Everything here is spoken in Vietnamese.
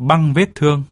băng vết thương.